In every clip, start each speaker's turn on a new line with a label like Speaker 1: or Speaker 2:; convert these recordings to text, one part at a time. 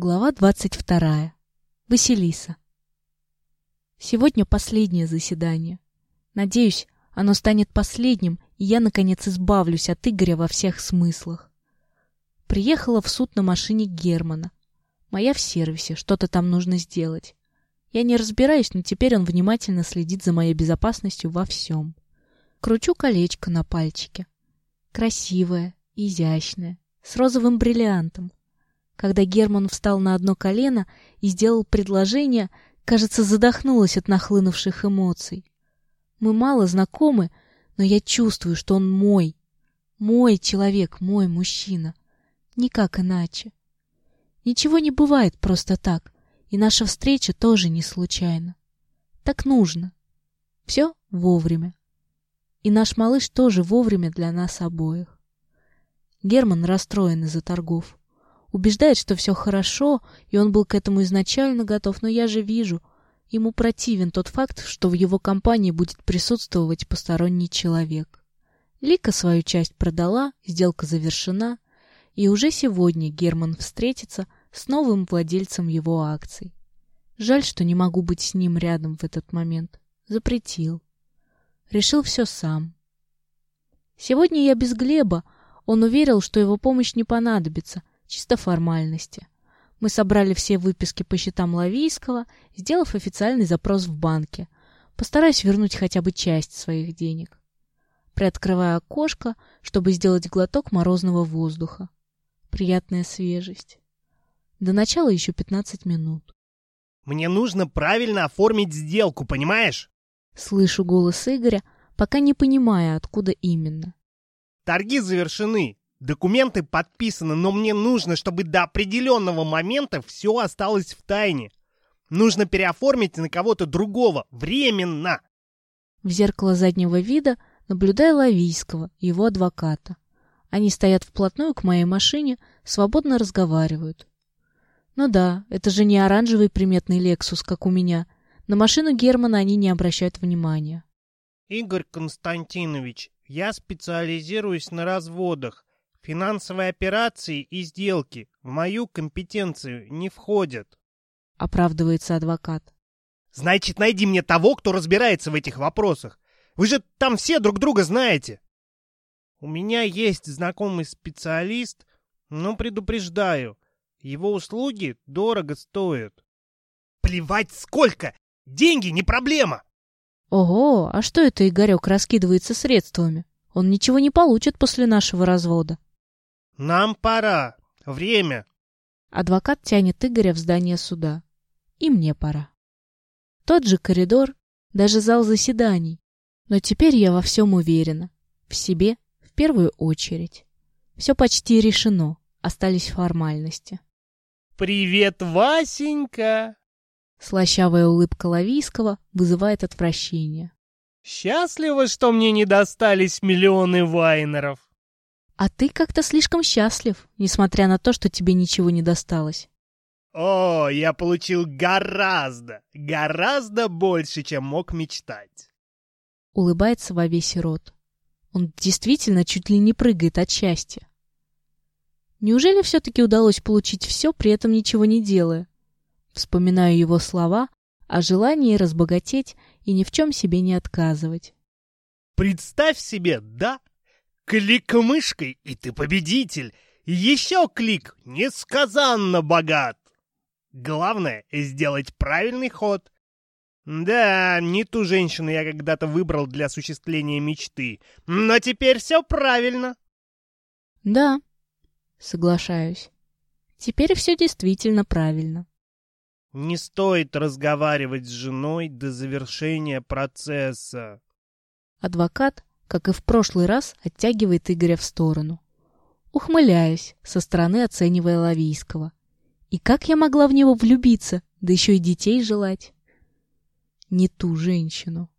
Speaker 1: Глава двадцать вторая. Василиса. Сегодня последнее заседание. Надеюсь, оно станет последним, и я, наконец, избавлюсь от Игоря во всех смыслах. Приехала в суд на машине Германа. Моя в сервисе, что-то там нужно сделать. Я не разбираюсь, но теперь он внимательно следит за моей безопасностью во всем. Кручу колечко на пальчике. Красивое, изящное, с розовым бриллиантом. Когда Герман встал на одно колено и сделал предложение, кажется, задохнулась от нахлынувших эмоций. Мы мало знакомы, но я чувствую, что он мой. Мой человек, мой мужчина. Никак иначе. Ничего не бывает просто так, и наша встреча тоже не случайна. Так нужно. Все вовремя. И наш малыш тоже вовремя для нас обоих. Герман расстроен из-за торгов. Убеждает, что все хорошо, и он был к этому изначально готов, но я же вижу, ему противен тот факт, что в его компании будет присутствовать посторонний человек. Лика свою часть продала, сделка завершена, и уже сегодня Герман встретится с новым владельцем его акций. Жаль, что не могу быть с ним рядом в этот момент. Запретил. Решил все сам. Сегодня я без Глеба. Он уверил, что его помощь не понадобится, Чисто формальности. Мы собрали все выписки по счетам Лавийского, сделав официальный запрос в банке. Постараюсь вернуть хотя бы часть своих денег. Приоткрываю окошко, чтобы сделать глоток морозного воздуха. Приятная свежесть. До начала еще 15 минут.
Speaker 2: Мне нужно правильно оформить сделку, понимаешь?
Speaker 1: Слышу голос Игоря, пока не понимая, откуда именно.
Speaker 2: Торги завершены. Документы подписаны, но мне нужно, чтобы до определенного момента все осталось в тайне. Нужно переоформить на кого-то другого. Временно.
Speaker 1: В зеркало заднего вида наблюдаю Лавийского, его адвоката. Они стоят вплотную к моей машине, свободно разговаривают. Ну да, это же не оранжевый приметный «Лексус», как у меня. На машину Германа они не обращают внимания.
Speaker 2: Игорь Константинович, я специализируюсь на разводах. Финансовые операции и сделки в мою компетенцию не входят.
Speaker 1: Оправдывается адвокат.
Speaker 2: Значит, найди мне того, кто разбирается в этих вопросах. Вы же там все друг друга знаете. У меня есть знакомый специалист, но предупреждаю, его услуги дорого стоят. Плевать сколько! Деньги не проблема!
Speaker 1: Ого, а что это Игорек раскидывается средствами? Он ничего не получит после нашего развода.
Speaker 2: «Нам пора. Время».
Speaker 1: Адвокат тянет Игоря в здание суда. И мне пора. Тот же коридор, даже зал заседаний. Но теперь я во всем уверена. В себе в первую очередь. Все почти решено. Остались формальности.
Speaker 2: «Привет, Васенька!»
Speaker 1: Слащавая улыбка Лавийского вызывает отвращение.
Speaker 2: «Счастлива, что мне не достались миллионы вайнеров!»
Speaker 1: А ты как-то слишком счастлив, несмотря на то, что тебе ничего не досталось.
Speaker 2: О, я получил гораздо, гораздо больше, чем мог мечтать.
Speaker 1: Улыбается во весь рот. Он действительно чуть ли не прыгает от счастья. Неужели все-таки удалось получить все, при этом ничего не делая? Вспоминаю его слова о желании разбогатеть и ни в чем себе не отказывать.
Speaker 2: Представь себе, да, Клик мышкой, и ты победитель. Еще клик, несказанно богат. Главное — сделать правильный ход. Да, не ту женщину я когда-то выбрал для осуществления мечты, но теперь все правильно.
Speaker 1: Да, соглашаюсь. Теперь все действительно правильно.
Speaker 2: Не стоит разговаривать с женой до завершения процесса.
Speaker 1: Адвокат как и в прошлый раз, оттягивает Игоря в сторону. Ухмыляюсь, со стороны оценивая Лавийского. И как я могла в него влюбиться, да еще и детей желать? Не ту женщину.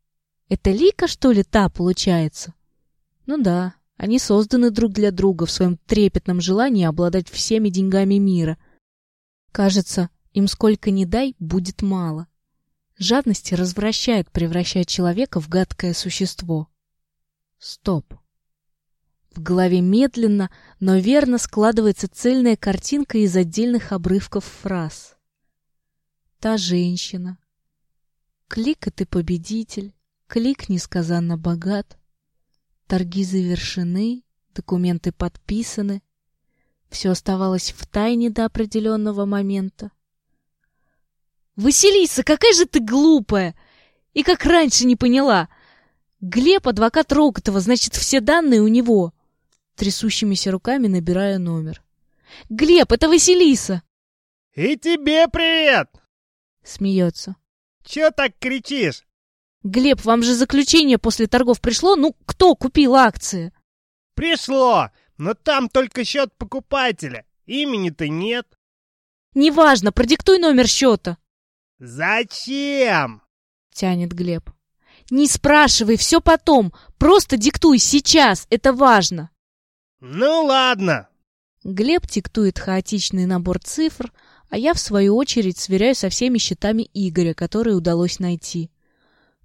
Speaker 1: Это Лика, что ли, та получается? Ну да, они созданы друг для друга в своем трепетном желании обладать всеми деньгами мира. Кажется, им сколько ни дай, будет мало. Жадность развращает, превращая человека в гадкое существо. Стоп. В голове медленно, но верно складывается цельная картинка из отдельных обрывков фраз. Та женщина. Клик, и ты победитель. Клик несказанно богат. Торги завершены, документы подписаны. Все оставалось в тайне до определенного момента. «Василиса, какая же ты глупая! И как раньше не поняла! Глеб — адвокат Рокотова, значит, все данные у него!» Трясущимися руками набираю номер. «Глеб, это Василиса!»
Speaker 2: «И тебе привет!»
Speaker 1: Смеется.
Speaker 2: «Чё так кричишь?»
Speaker 1: «Глеб, вам же заключение после торгов пришло? Ну, кто купил акции?»
Speaker 2: «Пришло, но там только счет покупателя. Имени-то нет».
Speaker 1: «Неважно, продиктуй номер счета».
Speaker 2: «Зачем?»
Speaker 1: — тянет Глеб. «Не спрашивай, все потом. Просто диктуй сейчас, это важно».
Speaker 2: «Ну ладно».
Speaker 1: Глеб диктует хаотичный набор цифр, а я, в свою очередь, сверяю со всеми счетами Игоря, которые удалось найти.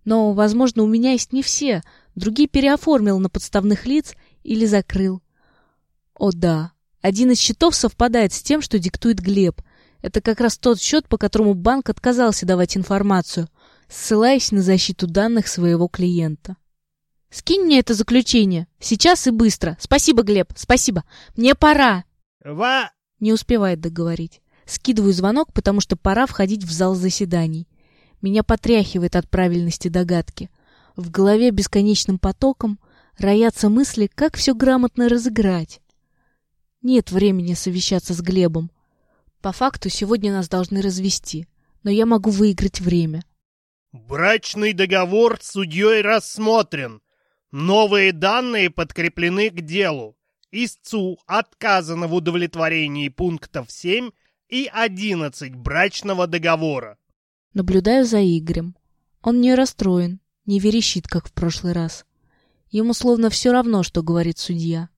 Speaker 1: Но, возможно, у меня есть не все, другие переоформил на подставных лиц или закрыл. О да, один из счетов совпадает с тем, что диктует Глеб. Это как раз тот счет, по которому банк отказался давать информацию, ссылаясь на защиту данных своего клиента. «Скинь мне это заключение. Сейчас и быстро. Спасибо, Глеб, спасибо. Мне пора!»
Speaker 2: «Ва...»
Speaker 1: Не успевает договорить. Скидываю звонок, потому что пора входить в зал заседаний. Меня потряхивает от правильности догадки. В голове бесконечным потоком роятся мысли, как все грамотно разыграть. Нет времени совещаться с Глебом. По факту сегодня нас должны развести, но я могу выиграть время.
Speaker 2: Брачный договор судьей рассмотрен. Новые данные подкреплены к делу. Истцу отказано в удовлетворении пунктов 7 и 11 брачного договора.
Speaker 1: Наблюдаю за Игорем. Он не расстроен, не верещит, как в прошлый раз. Ему словно все равно, что говорит судья.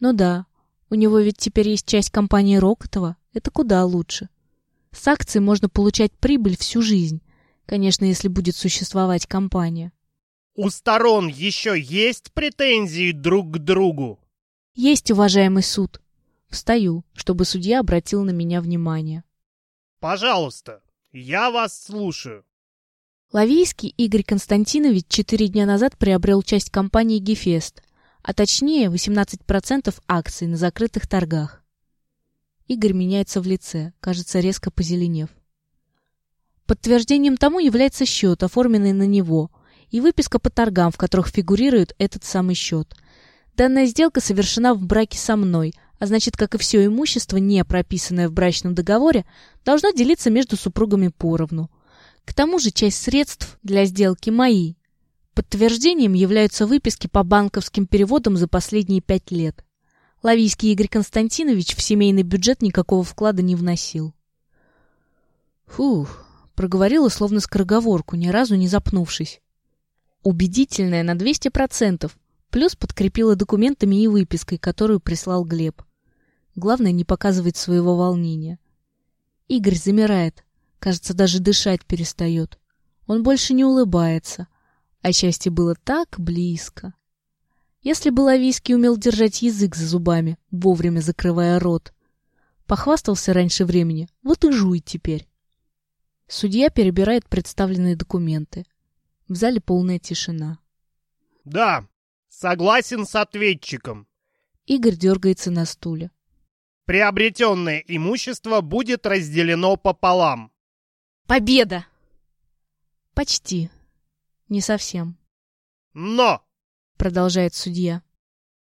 Speaker 1: Ну да, у него ведь теперь есть часть компании Рокотова. Это куда лучше. С акций можно получать прибыль всю жизнь. Конечно, если будет существовать компания.
Speaker 2: У сторон еще есть претензии друг к другу?
Speaker 1: Есть, уважаемый суд. Встаю, чтобы судья обратил на меня внимание.
Speaker 2: Пожалуйста, я вас слушаю.
Speaker 1: Лавийский Игорь Константинович четыре дня назад приобрел часть компании «Гефест», а точнее 18% акций на закрытых торгах. Игорь меняется в лице, кажется, резко позеленев. Подтверждением тому является счет, оформленный на него, и выписка по торгам, в которых фигурирует этот самый счет. Данная сделка совершена в браке со мной, а значит, как и все имущество, не прописанное в брачном договоре, должно делиться между супругами поровну. К тому же часть средств для сделки мои. Подтверждением являются выписки по банковским переводам за последние пять лет. Лавийский Игорь Константинович в семейный бюджет никакого вклада не вносил. Фух, проговорила словно скороговорку, ни разу не запнувшись. Убедительная на 200%, плюс подкрепила документами и выпиской, которую прислал Глеб. Главное не показывать своего волнения. Игорь замирает. Кажется, даже дышать перестает. Он больше не улыбается. А счастье было так близко. Если бы Лавийский умел держать язык за зубами, вовремя закрывая рот. Похвастался раньше времени, вот и жуй теперь. Судья перебирает представленные документы. В зале полная тишина.
Speaker 2: Да, согласен с ответчиком.
Speaker 1: Игорь дергается на стуле.
Speaker 2: Приобретенное имущество будет разделено пополам.
Speaker 1: Победа! Почти. Не совсем.
Speaker 2: Но,
Speaker 1: продолжает судья,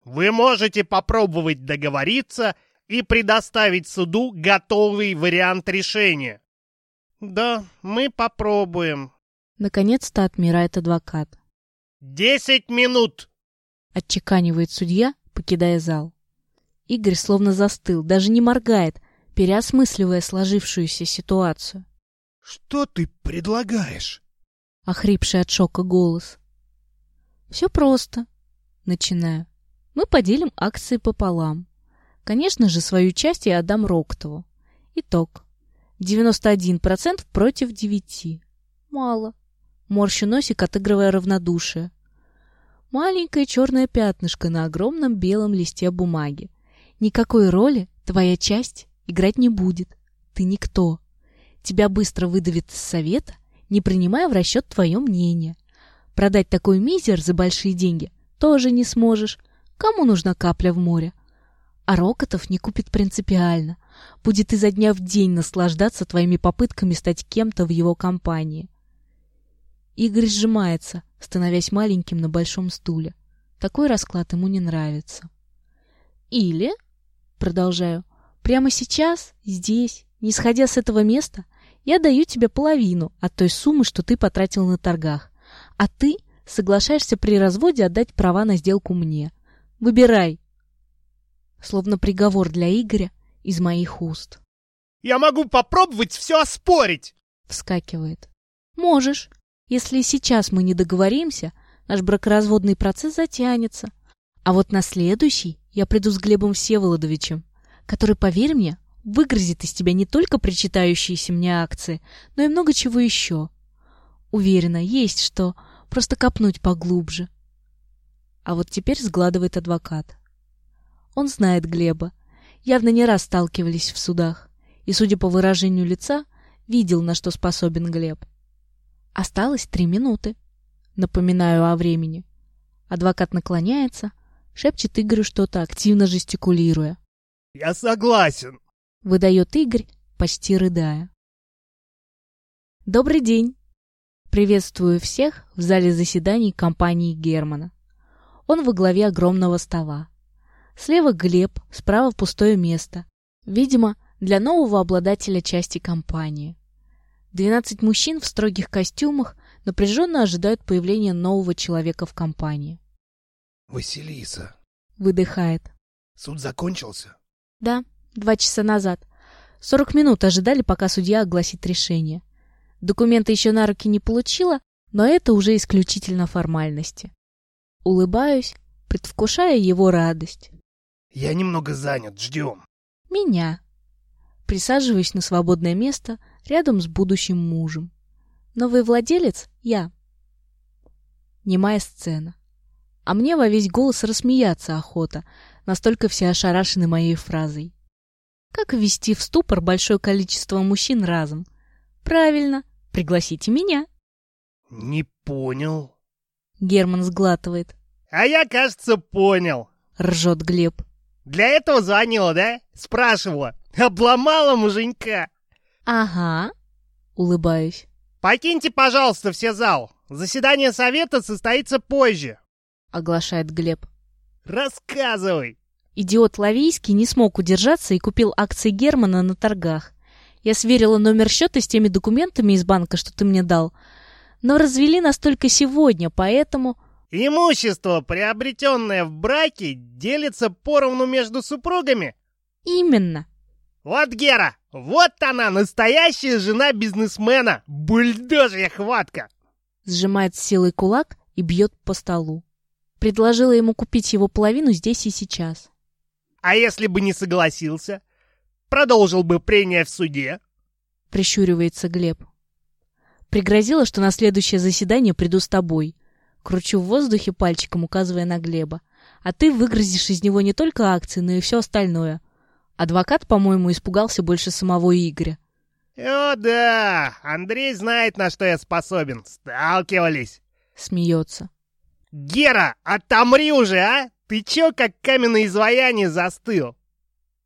Speaker 2: вы можете попробовать договориться и предоставить суду готовый вариант решения. Да, мы попробуем.
Speaker 1: Наконец-то отмирает адвокат.
Speaker 2: Десять минут!
Speaker 1: Отчеканивает судья, покидая зал. Игорь словно застыл, даже не моргает, переосмысливая сложившуюся ситуацию.
Speaker 2: «Что ты предлагаешь?»
Speaker 1: — охрипший от шока голос. «Все просто», — начинаю. «Мы поделим акции пополам. Конечно же, свою часть я отдам Роктову. Итог. 91% против 9. Мало. Морщу носик, отыгрывая равнодушие. Маленькое черное пятнышко на огромном белом листе бумаги. Никакой роли твоя часть играть не будет. Ты никто. Тебя быстро выдавит из совета, не принимая в расчет твое мнение. Продать такой мизер за большие деньги тоже не сможешь. Кому нужна капля в море? А Рокотов не купит принципиально. Будет изо дня в день наслаждаться твоими попытками стать кем-то в его компании. Игорь сжимается, становясь маленьким на большом стуле. Такой расклад ему не нравится. Или, продолжаю, прямо сейчас, здесь, не сходя с этого места, я даю тебе половину от той суммы, что ты потратил на торгах. А ты соглашаешься при разводе отдать права на сделку мне. Выбирай. Словно приговор для Игоря из моих уст.
Speaker 2: Я могу попробовать все оспорить.
Speaker 1: Вскакивает. Можешь. Если сейчас мы не договоримся, наш бракоразводный процесс затянется. А вот на следующий я приду с Глебом Всеволодовичем, который, поверь мне, выгрызет из тебя не только причитающиеся мне акции, но и много чего еще. Уверена, есть что, просто копнуть поглубже. А вот теперь сгладывает адвокат. Он знает Глеба. Явно не раз сталкивались в судах. И, судя по выражению лица, видел, на что способен Глеб. Осталось три минуты. Напоминаю о времени. Адвокат наклоняется, шепчет Игорю что-то, активно жестикулируя.
Speaker 2: «Я согласен», —
Speaker 1: выдает Игорь, почти рыдая. «Добрый день!» Приветствую всех в зале заседаний компании Германа. Он во главе огромного стола. Слева Глеб, справа пустое место. Видимо, для нового обладателя части компании. Двенадцать мужчин в строгих костюмах напряженно ожидают появления нового человека в компании.
Speaker 3: «Василиса!»
Speaker 1: — выдыхает.
Speaker 3: «Суд закончился?»
Speaker 1: «Да, два часа назад. Сорок минут ожидали, пока судья огласит решение. Документы еще на руки не получила, но это уже исключительно формальности. Улыбаюсь, предвкушая его радость.
Speaker 3: «Я немного занят, ждем».
Speaker 1: «Меня». Присаживаюсь на свободное место — рядом с будущим мужем. Новый владелец — я. Немая сцена. А мне во весь голос рассмеяться охота, настолько все ошарашены моей фразой. Как ввести в ступор большое количество мужчин разом? Правильно, пригласите меня.
Speaker 3: Не понял.
Speaker 1: Герман сглатывает.
Speaker 2: А я, кажется, понял.
Speaker 1: Ржет Глеб.
Speaker 2: Для этого звонила, да? Спрашивала. Обломала муженька.
Speaker 1: «Ага», — улыбаюсь.
Speaker 2: «Покиньте, пожалуйста, все зал. Заседание совета состоится позже», —
Speaker 1: оглашает Глеб.
Speaker 2: «Рассказывай».
Speaker 1: Идиот Лавийский не смог удержаться и купил акции Германа на торгах. Я сверила номер счета с теми документами из банка, что ты мне дал. Но развели нас только сегодня, поэтому...
Speaker 2: Имущество, приобретенное в браке, делится поровну между супругами?
Speaker 1: Именно.
Speaker 2: Вот Гера, вот она, настоящая жена бизнесмена! Бульдожья хватка!»
Speaker 1: Сжимает силой кулак и бьет по столу. Предложила ему купить его половину здесь и сейчас.
Speaker 2: «А если бы не согласился? Продолжил бы прения в суде?»
Speaker 1: Прищуривается Глеб. Пригрозила, что на следующее заседание приду с тобой. Кручу в воздухе пальчиком, указывая на Глеба. А ты выгрузишь из него не только акции, но и все остальное. Адвокат, по-моему, испугался больше самого Игоря.
Speaker 2: «О, да! Андрей знает, на что я способен. Сталкивались!»
Speaker 1: Смеется.
Speaker 2: «Гера, отомри уже, а! Ты чё, как каменное изваяние, застыл?»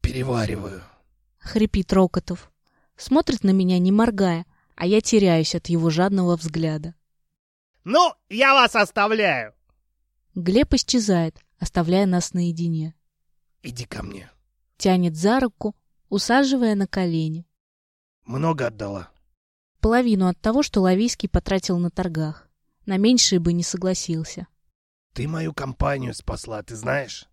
Speaker 3: «Перевариваю», —
Speaker 1: хрипит Рокотов. Смотрит на меня, не моргая, а я теряюсь от его жадного взгляда.
Speaker 2: «Ну, я вас оставляю!»
Speaker 1: Глеб исчезает, оставляя нас наедине.
Speaker 3: «Иди ко мне»,
Speaker 1: Тянет за руку, усаживая на колени.
Speaker 3: Много отдала.
Speaker 1: Половину от того, что Лавийский потратил на торгах. На меньшее бы не согласился.
Speaker 3: Ты мою компанию спасла, ты знаешь?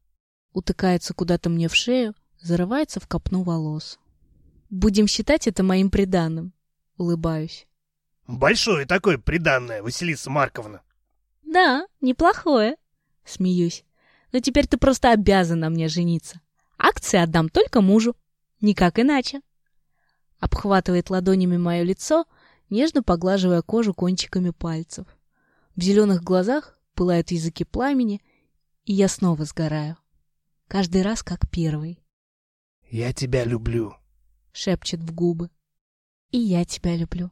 Speaker 1: Утыкается куда-то мне в шею, зарывается в копну волос. Будем считать это моим приданным. Улыбаюсь.
Speaker 3: Большое такое приданное, Василиса Марковна.
Speaker 1: Да, неплохое. Смеюсь. Но теперь ты просто обязана мне жениться. Акции отдам только мужу. Никак иначе. Обхватывает ладонями мое лицо, нежно поглаживая кожу кончиками пальцев. В зеленых глазах пылают языки пламени, и я снова сгораю. Каждый раз как первый.
Speaker 3: «Я тебя люблю», —
Speaker 1: шепчет в губы. И я тебя люблю.